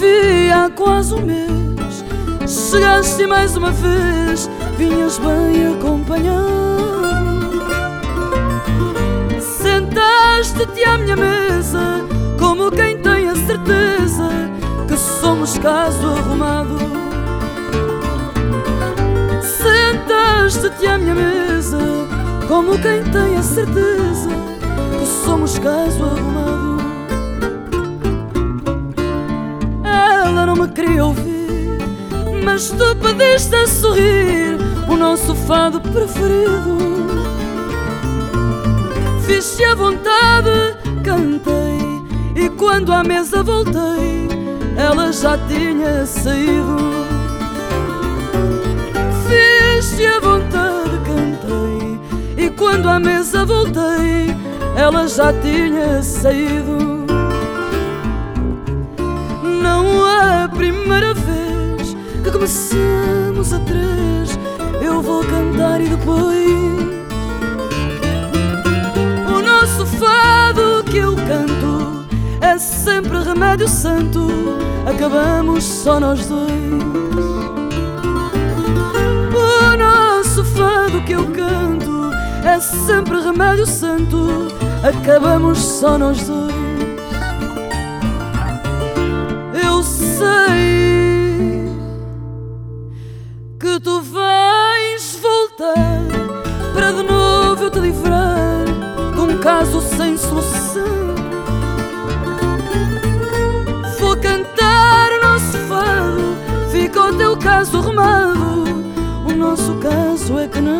vi há quase um mês. Chegaste mais uma vez, vinhas bem acompanhado. Sentaste-te à minha mesa, como quem tem a certeza que somos caso arrumado. Sentaste-te à minha mesa, como quem tem a certeza que somos caso arrumado. Ouvir, mas tu pediste a sorrir o nosso fado preferido. Fiz-te à vontade, cantei, e quando à mesa voltei, ela já tinha saído. Fiz-te à vontade, cantei, e quando à mesa voltei, ela já tinha saído. Primeira vez que começamos a três. Eu vou cantar e depois o nosso fado que eu canto é sempre remédio santo. Acabamos só nós dois. O nosso fado que eu canto é sempre remédio santo. Acabamos só nós dois. Caso sem solução. Vou cantar o nosso fado, fica o teu caso arrumado. O nosso caso é que não.